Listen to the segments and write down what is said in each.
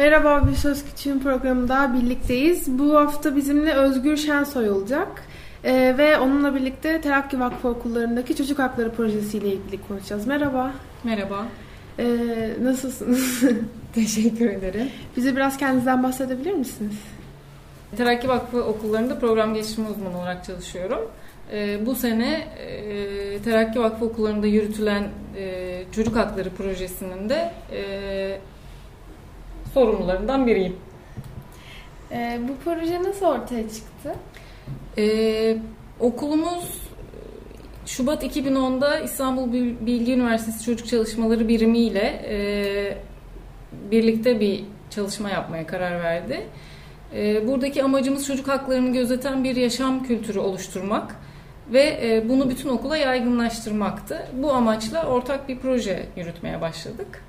Merhaba Bir Söz Küçüğün programında birlikteyiz. Bu hafta bizimle Özgür Şensoy olacak. Ee, ve onunla birlikte Terakki Vakfı okullarındaki çocuk hakları projesiyle ilgili konuşacağız. Merhaba. Merhaba. Ee, nasılsınız? Teşekkür ederim. Bize biraz kendinizden bahsedebilir misiniz? Terakki Vakfı okullarında program geliştirme uzmanı olarak çalışıyorum. Ee, bu sene e, Terakki Vakfı okullarında yürütülen e, çocuk hakları projesinin de e, sorumlularından biriyim. Ee, bu proje nasıl ortaya çıktı? Ee, okulumuz Şubat 2010'da İstanbul Bilgi Üniversitesi Çocuk Çalışmaları Birimi ile e, birlikte bir çalışma yapmaya karar verdi. E, buradaki amacımız çocuk haklarını gözeten bir yaşam kültürü oluşturmak ve e, bunu bütün okula yaygınlaştırmaktı. Bu amaçla ortak bir proje yürütmeye başladık.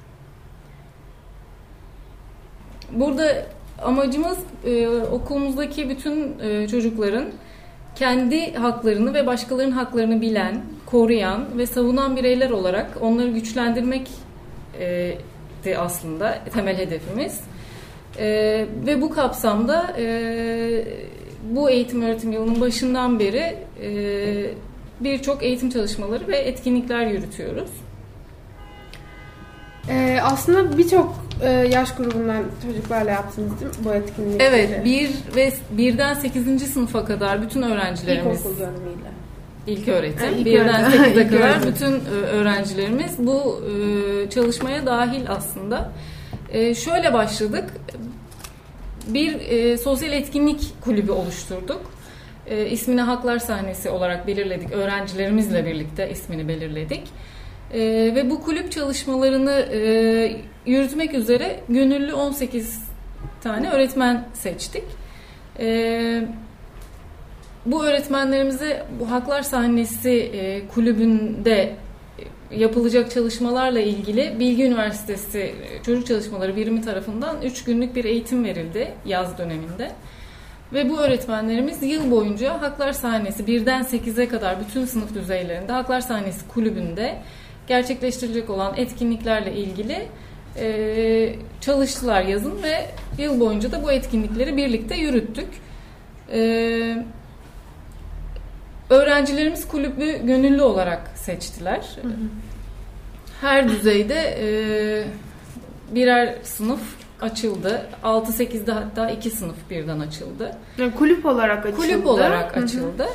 Burada amacımız e, okulumuzdaki bütün e, çocukların kendi haklarını ve başkalarının haklarını bilen, koruyan ve savunan bireyler olarak onları güçlendirmek e, de aslında temel hedefimiz. E, ve bu kapsamda e, bu eğitim öğretim yılının başından beri e, birçok eğitim çalışmaları ve etkinlikler yürütüyoruz. Ee, aslında birçok e, yaş grubundan çocuklarla yaptınız değil mi bu etkinlikleri? Evet, bir ve birden 8. sınıfa kadar bütün öğrencilerimiz İlkokul dönemiyle. İlk öğretim. İlk birden öğretim. 8'e İlk kadar bütün e, öğrencilerimiz bu e, çalışmaya dahil aslında. E, şöyle başladık. Bir e, sosyal etkinlik kulübü oluşturduk. E, ismini Haklar Sahnesi olarak belirledik. Öğrencilerimizle birlikte ismini belirledik. E, ve bu kulüp çalışmalarını e, yürütmek üzere gönüllü 18 tane öğretmen seçtik. E, bu öğretmenlerimize bu Haklar Sahnesi e, kulübünde yapılacak çalışmalarla ilgili Bilgi Üniversitesi e, Çocuk Çalışmaları Birimi tarafından 3 günlük bir eğitim verildi yaz döneminde. Ve bu öğretmenlerimiz yıl boyunca Haklar Sahnesi birden 8'e kadar bütün sınıf düzeylerinde Haklar Sahnesi kulübünde gerçekleştirilecek olan etkinliklerle ilgili e, çalıştılar yazın ve yıl boyunca da bu etkinlikleri birlikte yürüttük. E, öğrencilerimiz kulübü gönüllü olarak seçtiler. Her düzeyde e, birer sınıf açıldı. 6-8'de hatta iki sınıf birden açıldı. Yani kulüp olarak açıldı. Kulüp olarak Hı hı. açıldı.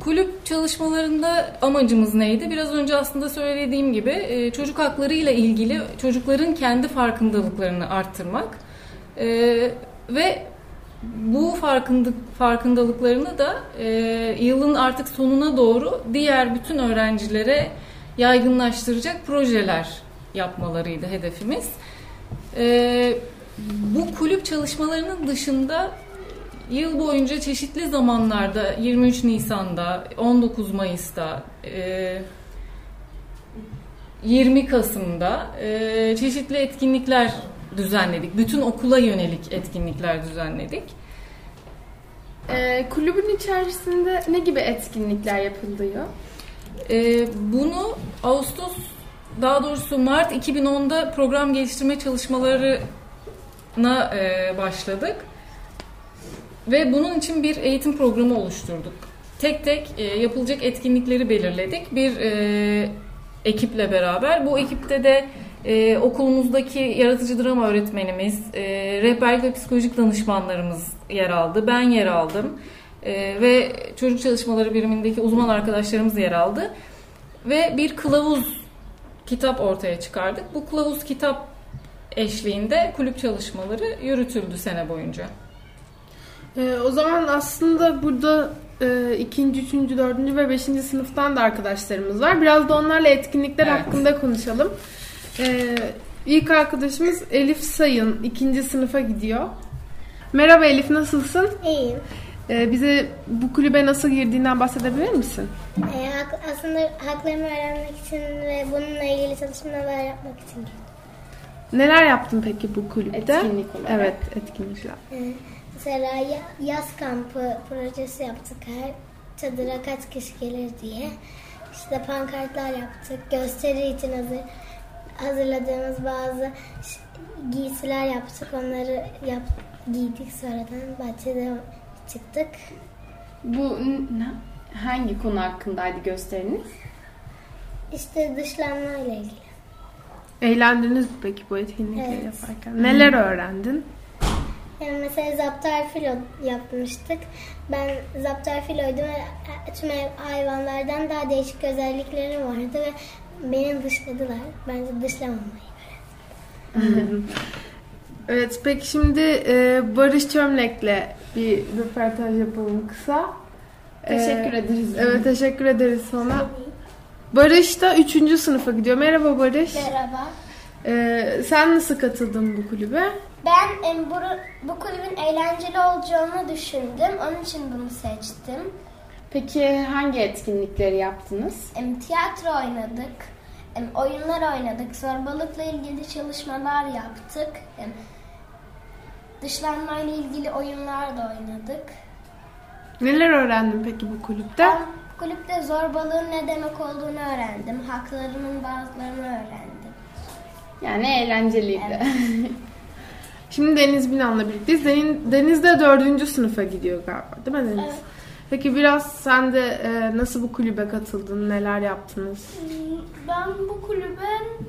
Kulüp çalışmalarında amacımız neydi? Biraz önce aslında söylediğim gibi e, çocuk hakları ile ilgili çocukların kendi farkındalıklarını arttırmak Ee, ve bu farkındık, farkındalıklarını da e, yılın artık sonuna doğru diğer bütün öğrencilere yaygınlaştıracak projeler yapmalarıydı hedefimiz. Bu kulüp çalışmalarının dışında yıl boyunca çeşitli zamanlarda 23 Nisan'da, 19 Mayıs'ta, e, 20 Kasım'da e, çeşitli etkinlikler düzenledik. Bütün okula yönelik etkinlikler düzenledik. Ee, kulübün içerisinde ne gibi etkinlikler yapılıyor? Bunu Ağustos daha doğrusu Mart 2010'da program geliştirme çalışmalarına e, başladık. Ve bunun için bir eğitim programı oluşturduk. Tek tek e, yapılacak etkinlikleri belirledik. Bir e, ekiple beraber. Bu ekipte de e, okulumuzdaki yaratıcı drama öğretmenimiz, e, rehberlik ve psikolojik danışmanlarımız yer aldı. Ben yer aldım. E, ve çocuk çalışmaları birimindeki uzman arkadaşlarımız yer aldı. Ve bir kılavuz kitap ortaya çıkardık. Bu kılavuz kitap eşliğinde kulüp çalışmaları yürütüldü sene boyunca. Ee, o zaman aslında burada e, ikinci, üçüncü, dördüncü ve beşinci sınıftan da arkadaşlarımız var. Biraz da onlarla etkinlikler Evet. hakkında konuşalım. Ee, ilk arkadaşımız Elif Sayın. ikinci sınıfa gidiyor. Merhaba Elif nasılsın? İyiyim. Ee, bize bu kulübe nasıl girdiğinden bahsedebilir misin? Ee, hak- aslında haklarımı öğrenmek için ve bununla ilgili çalışmalar yapmak için girdim. Neler yaptın peki bu kulüpte? Etkinlik olarak. Evet etkinlikler. Ee, mesela ya- yaz kampı projesi yaptık. Her çadıra kaç kişi gelir diye. İşte pankartlar yaptık. Gösteri için hazır, hazırladığımız bazı giysiler yaptık. Onları yap, giydik sonradan bahçede çıktık. Bu hangi konu hakkındaydı gösteriniz? İşte dışlanma ile ilgili. Eğlendiniz mi peki bu etkinlikleri Evet. yaparken? Neler öğrendin? Yani mesela zaptar filo yapmıştık. Ben zaptar filoydum ve tüm hayvanlardan daha değişik özellikleri vardı ve beni dışladılar. Bence dışlamamayı. Evet peki şimdi e, Barış Çömlek'le bir röportaj yapalım kısa. Teşekkür Ee, ederiz. Evet teşekkür ederiz sana. Barış da 3. sınıfa gidiyor. Merhaba Barış. Merhaba. Ee, sen nasıl katıldın bu kulübe? Ben bu, bu kulübün eğlenceli olacağını düşündüm. Onun için bunu seçtim. Peki hangi etkinlikleri yaptınız? Tiyatro oynadık. Oyunlar oynadık. Zorbalıkla ilgili çalışmalar yaptık. Dışlanmayla ilgili oyunlar da oynadık. Neler öğrendin peki bu kulüpte? Ben kulüpte zorbalığın ne demek olduğunu öğrendim. Haklarımın bazılarını öğrendim. Yani eğlenceliydi. Şimdi Deniz Binan'la birlikteyiz. Deniz, Deniz de 4. sınıfa gidiyor galiba değil mi Deniz? Evet. Peki biraz sen de e, nasıl bu kulübe katıldın? Neler yaptınız? Ben bu kulübün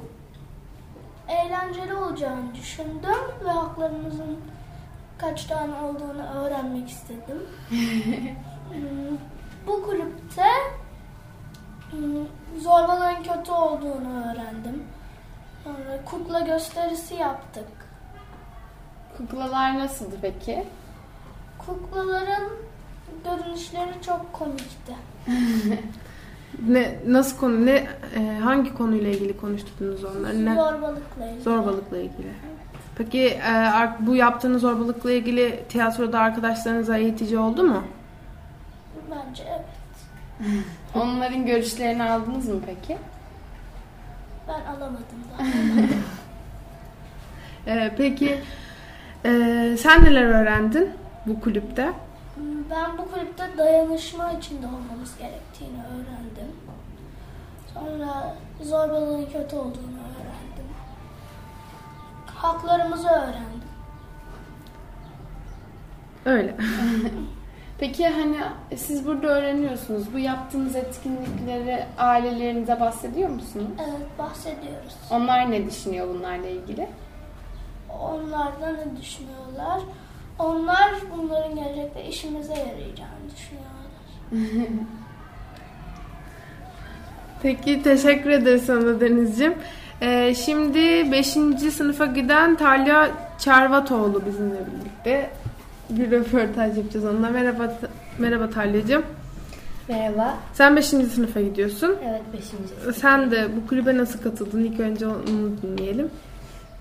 eğlenceli olacağını düşündüm ve haklarımızın kaç tane olduğunu öğrenmek istedim. Hmm, bu kulüpte hmm, zorbalığın kötü olduğunu öğrendim. Sonra kukla gösterisi yaptık. Kuklalar nasıldı peki? Kuklaların görünüşleri çok komikti. Ne nasıl konu ne e, hangi konuyla ilgili konuştunuz onları? Ne? Zorbalıkla ilgili. Zorbalıkla ilgili. Peki e, bu yaptığınız zorbalıkla ilgili tiyatroda arkadaşlarınıza eğitici oldu mu? Bence evet. Onların görüşlerini aldınız mı peki? Ben alamadım daha. E, peki e, sen neler öğrendin bu kulüpte? Ben bu kulüpte dayanışma içinde olmamız gerektiğini öğrendim. Sonra zorbalığın kötü olduğunu öğrendim. Haklarımızı öğrendim. Öyle. Peki hani siz burada öğreniyorsunuz. Bu yaptığınız etkinlikleri ailelerinize bahsediyor musunuz? Evet bahsediyoruz. Onlar ne düşünüyor bunlarla ilgili? Onlar da ne düşünüyorlar? Onlar bunların gelecekte işimize yarayacağını düşünüyorlar. Peki teşekkür ederiz sana Deniz'ciğim. E, şimdi 5. sınıfa giden Talya Çarvatoğlu bizimle birlikte bir röportaj yapacağız onunla. Merhaba merhaba Talya'cığım. Merhaba. Sen 5. sınıfa gidiyorsun. Evet 5. Sen de bu kulübe nasıl katıldın? İlk önce onu dinleyelim.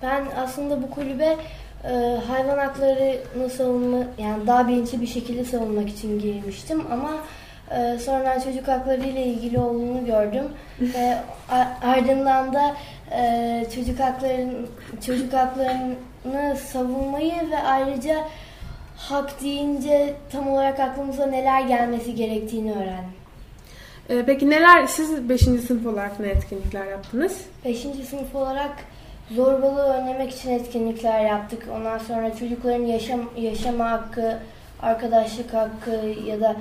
Ben aslında bu kulübe e, hayvan haklarını savunma yani daha bilinçli bir şekilde savunmak için girmiştim ama e, sonradan çocuk hakları ile ilgili olduğunu gördüm ve ardından da e, çocuk hakların çocuk haklarını savunmayı ve ayrıca hak deyince tam olarak aklımıza neler gelmesi gerektiğini öğrendim. Ee, peki neler, siz 5. sınıf olarak ne etkinlikler yaptınız? 5. sınıf olarak zorbalığı önlemek için etkinlikler yaptık. Ondan sonra çocukların yaşam yaşama hakkı, arkadaşlık hakkı ya da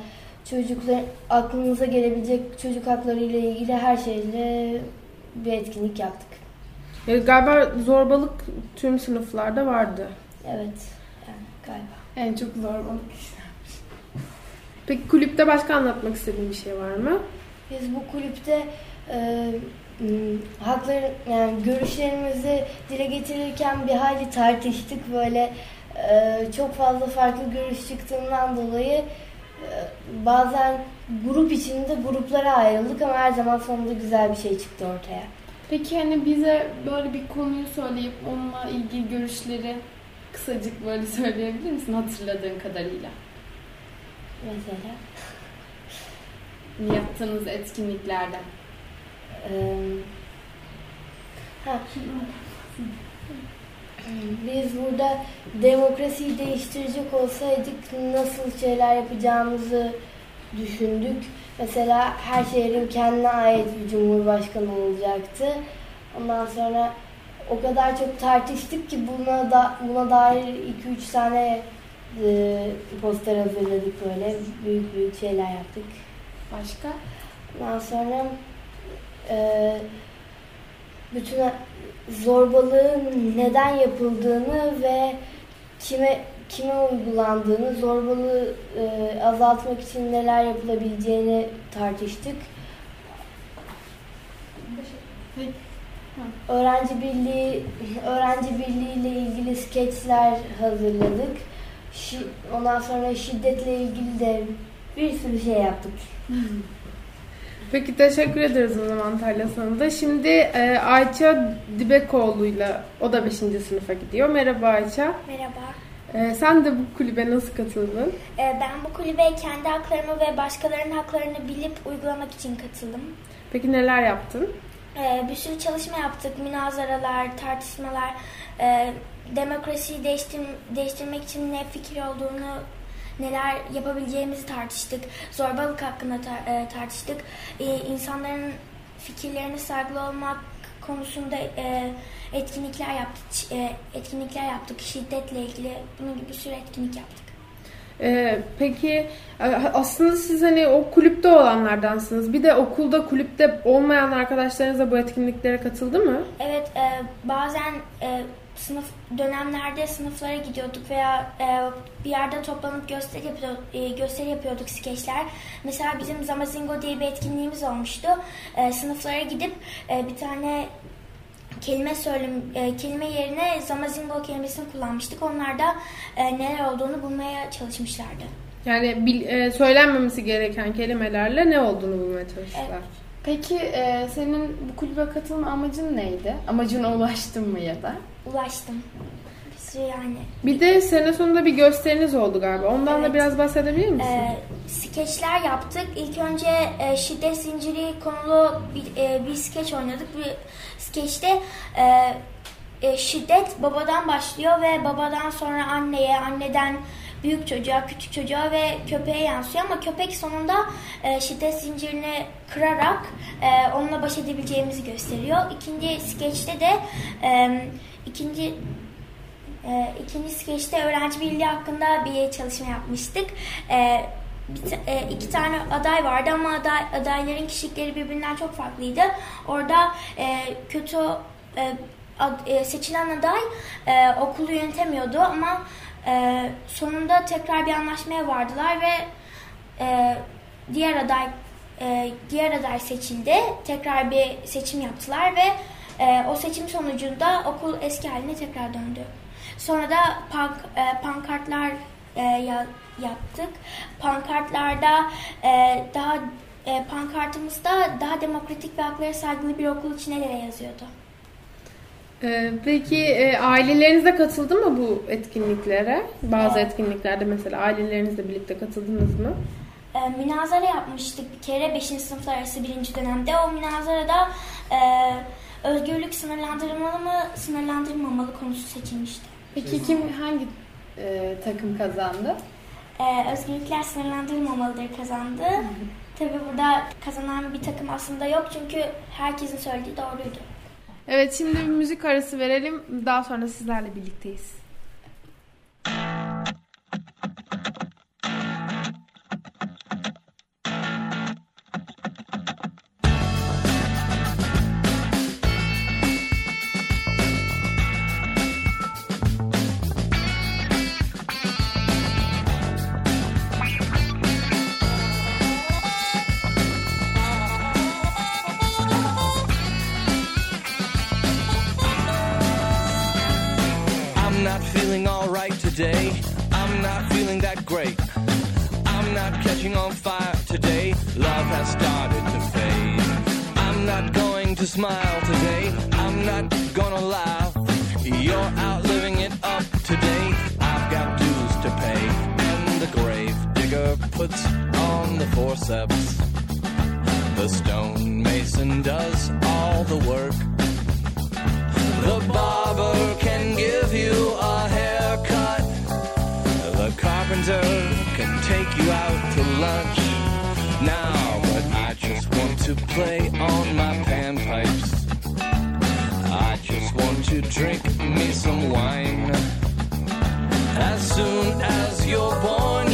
çocukların aklınıza gelebilecek çocuk hakları ile ilgili her şeyle bir etkinlik yaptık. Ee, galiba zorbalık tüm sınıflarda vardı. Evet, yani galiba. En çok zorbalık işte. Peki kulüpte başka anlatmak istediğin bir şey var mı? Biz bu kulüpte e, m, hakları yani görüşlerimizi dile getirirken bir hayli tartıştık böyle e, çok fazla farklı görüş çıktığından dolayı e, bazen grup içinde gruplara ayrıldık ama her zaman sonunda güzel bir şey çıktı ortaya. Peki hani bize böyle bir konuyu söyleyip onunla ilgili görüşleri kısacık böyle söyleyebilir misin hatırladığın kadarıyla? Mesela Yaptığınız etkinliklerden. Ha, biz burada demokrasiyi değiştirecek olsaydık nasıl şeyler yapacağımızı düşündük. Mesela her şehrin kendine ait bir cumhurbaşkanı olacaktı. Ondan sonra o kadar çok tartıştık ki buna da buna dair 2-3 tane e, poster hazırladık böyle. Büyük büyük şeyler yaptık. Başka? Ondan sonra e, bütün zorbalığın neden yapıldığını ve kime kime uygulandığını, zorbalığı e, azaltmak için neler yapılabileceğini tartıştık. Öğrenci birliği öğrenci birliği ile ilgili skeçler hazırladık. Şi- ondan sonra şiddetle ilgili de bir sürü şey yaptık. Peki teşekkür ederiz o zaman Talya sana da. Şimdi e, Ayça Dibekoğlu'yla o da 5. sınıfa gidiyor. Merhaba Ayça. Merhaba. E, sen de bu kulübe nasıl katıldın? Ee, Ben bu kulübe kendi haklarımı ve başkalarının haklarını bilip uygulamak için katıldım. Peki neler yaptın? Ee, Bir sürü çalışma yaptık. Münazaralar, tartışmalar, e, demokrasiyi değiştir değiştirmek için ne fikir olduğunu, neler yapabileceğimizi tartıştık. Zorbalık hakkında tar- e, tartıştık. Ee, İnsanların fikirlerine saygılı olmak konusunda e, etkinlikler yaptık. E, Etkinlikler yaptık. Şiddetle ilgili bunun gibi bir sürü etkinlik yaptık. E, peki e, aslında siz hani o kulüpte olanlardansınız. Bir de okulda kulüpte olmayan arkadaşlarınız da bu etkinliklere katıldı mı? Evet, e, bazen e, sınıf dönemlerde sınıflara gidiyorduk veya e, bir yerde toplanıp gösteri yapıyorduk, e, gösteri yapıyorduk skeçler. Mesela bizim Zamazingo diye bir etkinliğimiz olmuştu. E, sınıflara gidip e, bir tane kelime söylem e, kelime yerine Zamazingo kelimesini kullanmıştık. Onlar da e, neler olduğunu bulmaya çalışmışlardı. Yani bil- e, söylenmemesi gereken kelimelerle ne olduğunu bulmaya çalıştılar. Peki e, senin bu kulübe katılma amacın neydi? Amacına ulaştın mı ya da? Ulaştım. Bir sürü yani. Bir de sene sonunda bir gösteriniz oldu galiba. Ondan da Evet. biraz bahsedebilir misin? Ee, skeçler yaptık. İlk önce e, şiddet zinciri konulu bir, e, bir skeç oynadık. Bir skeçte e, e, şiddet babadan başlıyor ve babadan sonra anneye, anneden büyük çocuğa, küçük çocuğa ve köpeğe yansıyor ama köpek sonunda e, şiddet zincirini kırarak e, onunla baş edebileceğimizi gösteriyor. İkinci skeçte de e, ikinci ee, ikinci skeçte öğrenci birliği hakkında bir çalışma yapmıştık. Ee, bir e, iki tane aday vardı ama aday, adayların kişilikleri birbirinden çok farklıydı. Orada e, kötü e, ad- e, seçilen aday e, okulu yönetemiyordu ama e, sonunda tekrar bir anlaşmaya vardılar ve e, diğer aday e, diğer aday seçildi. Tekrar bir seçim yaptılar ve e, o seçim sonucunda okul eski haline tekrar döndü. Sonra da pank, e, pankartlar e, ya- yaptık. Pankartlarda e, daha e, pankartımızda daha demokratik ve haklara saygılı bir okul için el ele yazıyordu. Ee, peki e, aileleriniz de katıldı mı bu etkinliklere? Bazı Evet. etkinliklerde mesela ailelerinizle birlikte katıldınız mı? E, münazara yapmıştık bir kere 5. sınıflar arası birinci dönemde. O münazarada e, özgürlük sınırlandırılmalı mı sınırlandırılmamalı konusu seçilmişti. Peki kim hangi e, takım kazandı? Ee, özgürlükler sınırlandırılmamalıdır kazandı. Tabii burada kazanan bir takım aslında yok çünkü herkesin söylediği doğruydu. Evet şimdi bir müzik arası verelim. Daha sonra sizlerle birlikteyiz. I'm not catching on fire today. Love has started to fade. I'm not going to smile today. I'm not gonna laugh. You're out living it up today. I've got dues to pay. And the grave digger puts on the forceps. The stonemason does all the work. The barber can give you a carpenter can take you out to lunch now, but I just want to play on my panpipes. I just want to drink me some wine. As soon as you're born,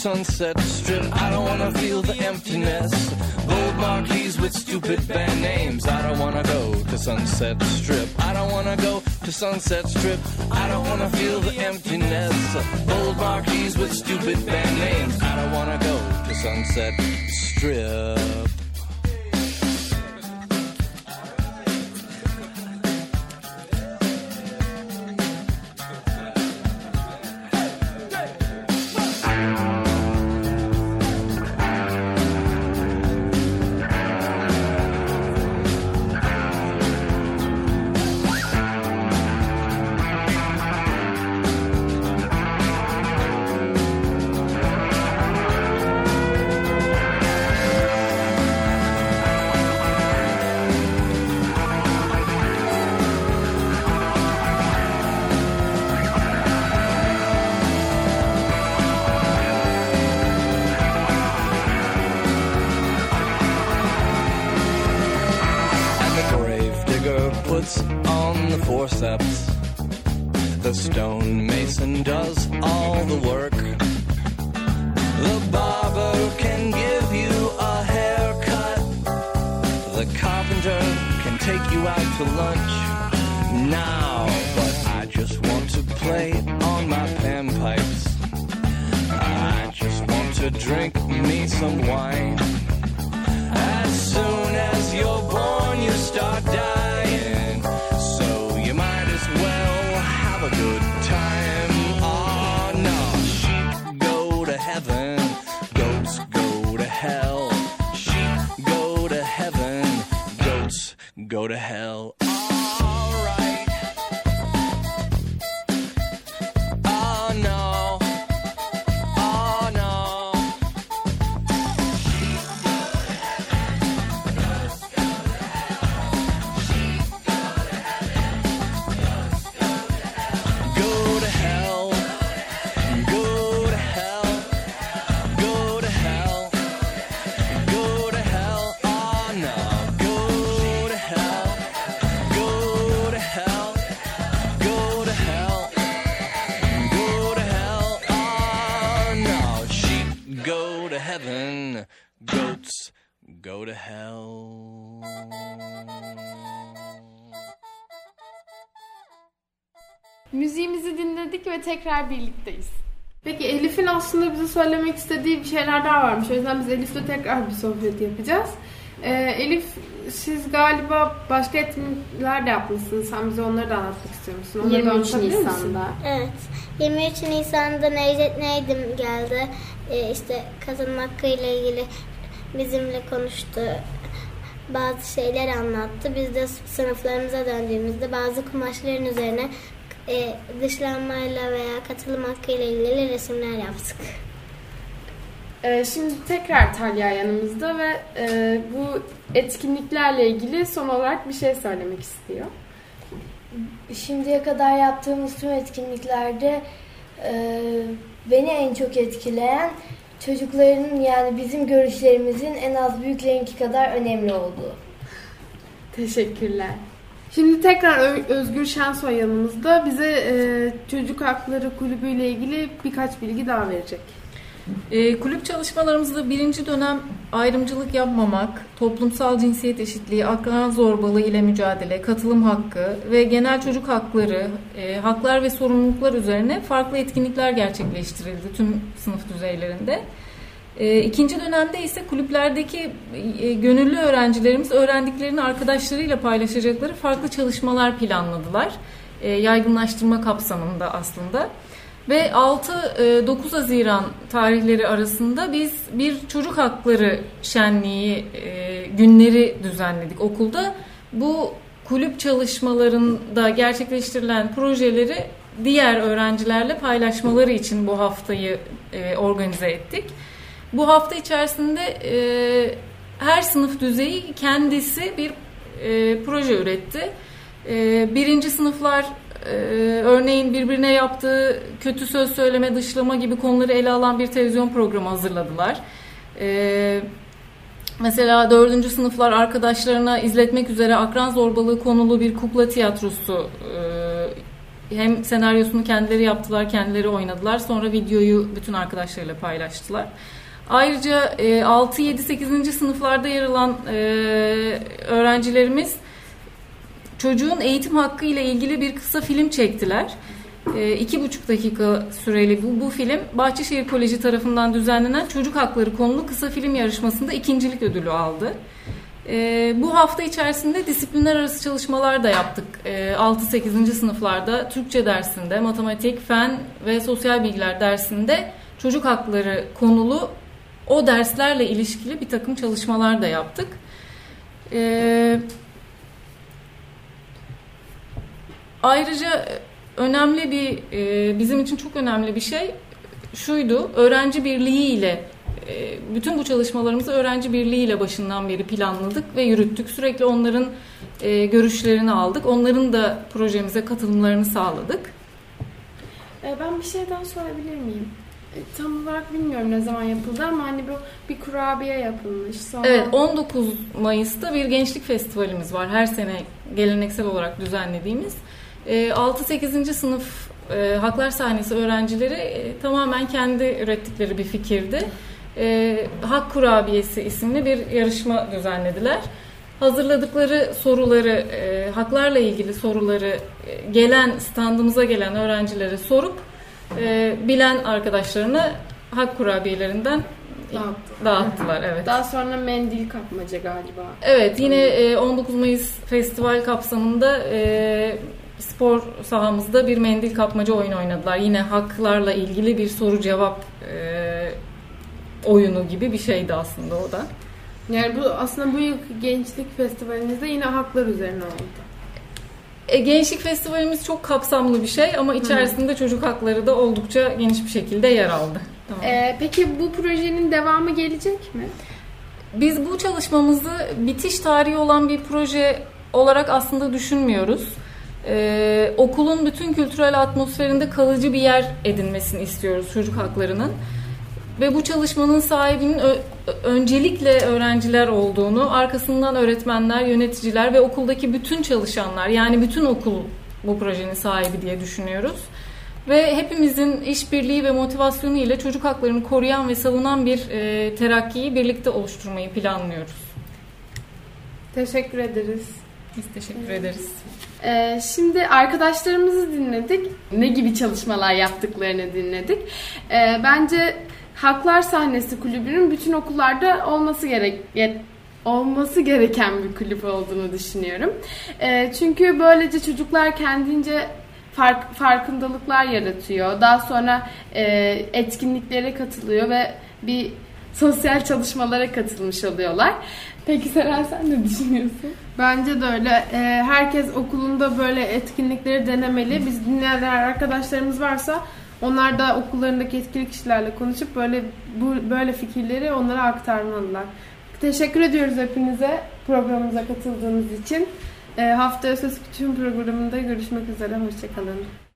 Sunset Strip. I don't wanna feel the emptiness. Gold marquees with stupid band names. I don't wanna go to Sunset Strip. I don't wanna go to Sunset Strip. I don't wanna feel the emptiness. Gold marquees with stupid band names. I don't wanna go to Sunset Strip. Forceps. The stone mason does all the work. The barber can give you a haircut. The carpenter can take you out to lunch. Now, but I just want to play on my panpipes. I just want to drink me some wine. As soon as you're born, you start dying. Go to hell. Müziğimizi dinledik ve tekrar birlikteyiz. Peki Elif'in aslında bize söylemek istediği bir şeyler daha varmış. O yüzden biz Elif'le tekrar bir sohbet yapacağız. Ee, Elif siz galiba başka etkinlikler de yapmışsınız. Sen bize onları da anlatmak istiyor musun? Onları da 23 anlatabilir misin? Nisan'da. Evet. 23 Nisan'da Necdet Neydim geldi. Ee, işte kadın hakkı ile ilgili bizimle konuştu. Bazı şeyler anlattı. Biz de sınıflarımıza döndüğümüzde bazı kumaşların üzerine e, dışlanmayla veya katılım hakkı ile ilgili resimler yaptık. Ee, şimdi tekrar Talya yanımızda ve e, bu etkinliklerle ilgili son olarak bir şey söylemek istiyor. Şimdiye kadar yaptığımız tüm etkinliklerde e, beni en çok etkileyen çocukların yani bizim görüşlerimizin en az büyüklerinki kadar önemli olduğu. Teşekkürler. Şimdi tekrar Özgür Şensoy yanımızda bize e, Çocuk Hakları Kulübü ile ilgili birkaç bilgi daha verecek. E, kulüp çalışmalarımızda birinci dönem ayrımcılık yapmamak, toplumsal cinsiyet eşitliği, akran zorbalığı ile mücadele, katılım hakkı ve genel çocuk hakları, e, haklar ve sorumluluklar üzerine farklı etkinlikler gerçekleştirildi tüm sınıf düzeylerinde. E, ikinci dönemde ise kulüplerdeki e, gönüllü öğrencilerimiz öğrendiklerini arkadaşlarıyla paylaşacakları farklı çalışmalar planladılar. E, yaygınlaştırma kapsamında aslında. Ve 6-9 Haziran tarihleri arasında biz bir çocuk hakları şenliği e, günleri düzenledik okulda. Bu kulüp çalışmalarında gerçekleştirilen projeleri diğer öğrencilerle paylaşmaları için bu haftayı e, organize ettik. Bu hafta içerisinde e, her sınıf düzeyi kendisi bir e, proje üretti E, birinci sınıflar e, örneğin birbirine yaptığı kötü söz söyleme, dışlama gibi konuları ele alan bir televizyon programı hazırladılar. E, mesela dördüncü sınıflar arkadaşlarına izletmek üzere akran zorbalığı konulu bir kukla tiyatrosu e, hem senaryosunu kendileri yaptılar, kendileri oynadılar. Sonra videoyu bütün arkadaşlarıyla paylaştılar. Ayrıca e, 6, 7, 8. sınıflarda yer alan e, öğrencilerimiz çocuğun eğitim hakkı ile ilgili bir kısa film çektiler. E, iki buçuk dakika süreli bu, bu film Bahçeşehir Koleji tarafından düzenlenen çocuk hakları konulu kısa film yarışmasında ikincilik ödülü aldı. E, bu hafta içerisinde disiplinler arası çalışmalar da yaptık. E, 6-8. sınıflarda Türkçe dersinde, matematik, fen ve sosyal bilgiler dersinde çocuk hakları konulu o derslerle ilişkili bir takım çalışmalar da yaptık. Ee, ayrıca önemli bir, e, bizim için çok önemli bir şey şuydu, öğrenci birliği ile e, bütün bu çalışmalarımızı öğrenci birliği ile başından beri planladık ve yürüttük. Sürekli onların e, görüşlerini aldık. Onların da projemize katılımlarını sağladık. Ben bir şey daha sorabilir miyim? Tam olarak bilmiyorum ne zaman yapıldı ama hani bu bir kurabiye yapılmış. Sonra... Evet 19 Mayıs'ta bir gençlik festivalimiz var. Her sene geleneksel olarak düzenlediğimiz. 6-8. sınıf e, Haklar Sahnesi öğrencileri e, tamamen kendi ürettikleri bir fikirdi. E, Hak Kurabiyesi isimli bir yarışma düzenlediler. Hazırladıkları soruları, haklarla ilgili soruları gelen standımıza gelen öğrencilere sorup bilen arkadaşlarına hak kurabiyelerinden Dağıttı. dağıttılar. Evet. Daha sonra mendil kapmaca galiba. Evet yine e, 19 Mayıs festival kapsamında spor sahamızda bir mendil kapmaca oyunu oynadılar. Yine haklarla ilgili bir soru cevap e, oyunu gibi bir şeydi aslında o da. Yani bu aslında bu yılki gençlik festivalimizde yine haklar üzerine oldu. E, Gençlik Festivalimiz çok kapsamlı bir şey ama içerisinde çocuk hakları da oldukça geniş bir şekilde yer aldı. Tamam. E, peki bu projenin devamı gelecek mi? Biz bu çalışmamızı bitiş tarihi olan bir proje olarak aslında düşünmüyoruz. Ee, okulun bütün kültürel atmosferinde kalıcı bir yer edinmesini istiyoruz çocuk haklarının. Ve bu çalışmanın sahibinin öncelikle öğrenciler olduğunu, arkasından öğretmenler, yöneticiler ve okuldaki bütün çalışanlar, yani bütün okul bu projenin sahibi diye düşünüyoruz. Ve hepimizin işbirliği ve motivasyonu ile çocuk haklarını koruyan ve savunan bir e, terakkiyi birlikte oluşturmayı planlıyoruz. Teşekkür ederiz. Biz teşekkür ederiz. Ee, şimdi arkadaşlarımızı dinledik. Ne gibi çalışmalar yaptıklarını dinledik. Ee, bence Haklar Sahnesi Kulübü'nün bütün okullarda olması gerek olması gereken bir kulüp olduğunu düşünüyorum. Ee, çünkü böylece çocuklar kendince fark, farkındalıklar yaratıyor. Daha sonra e, etkinliklere katılıyor ve bir sosyal çalışmalara katılmış oluyorlar. Peki Seren sen ne düşünüyorsun? Bence de öyle. Ee, herkes okulunda böyle etkinlikleri denemeli. Biz dinleyen arkadaşlarımız varsa onlar da okullarındaki etkili kişilerle konuşup böyle bu böyle fikirleri onlara aktarmalılar. Teşekkür ediyoruz hepinize programımıza katıldığınız için. Ee, haftaya Ses Küçüğün programında görüşmek üzere. Hoşçakalın.